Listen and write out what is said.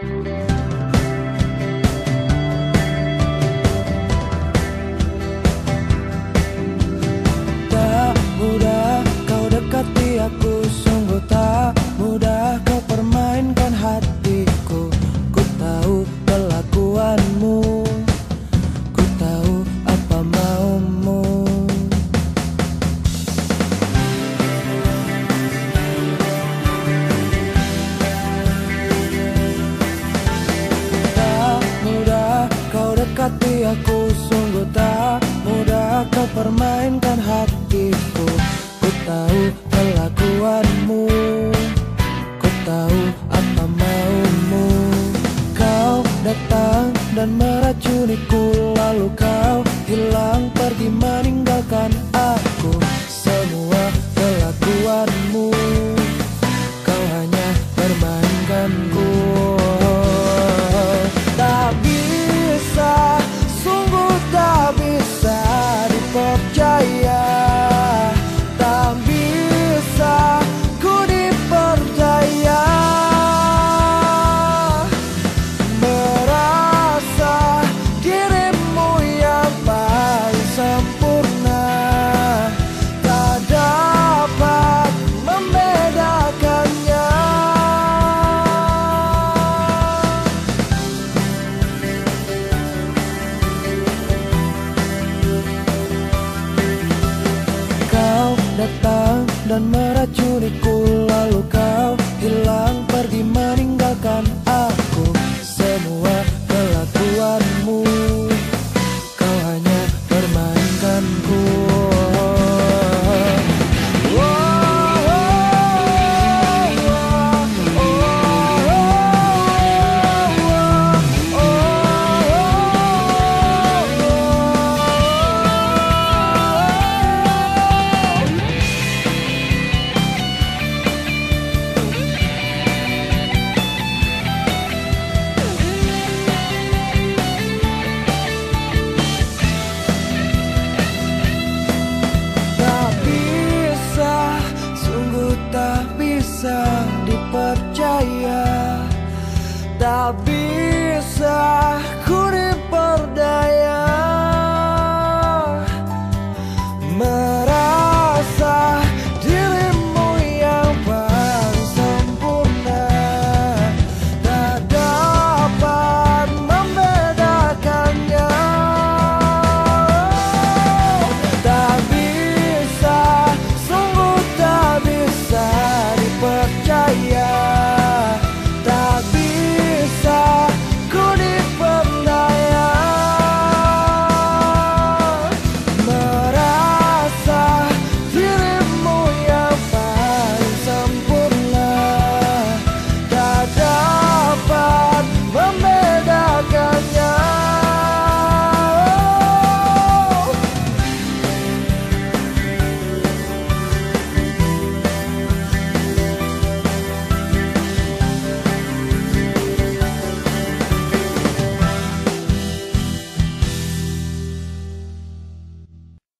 Tak mudah kau dekati aku Sungguh tak mudah kau permainkan hati. forma datang dan meracuniku Lalu kau hilang pergi meninggalkan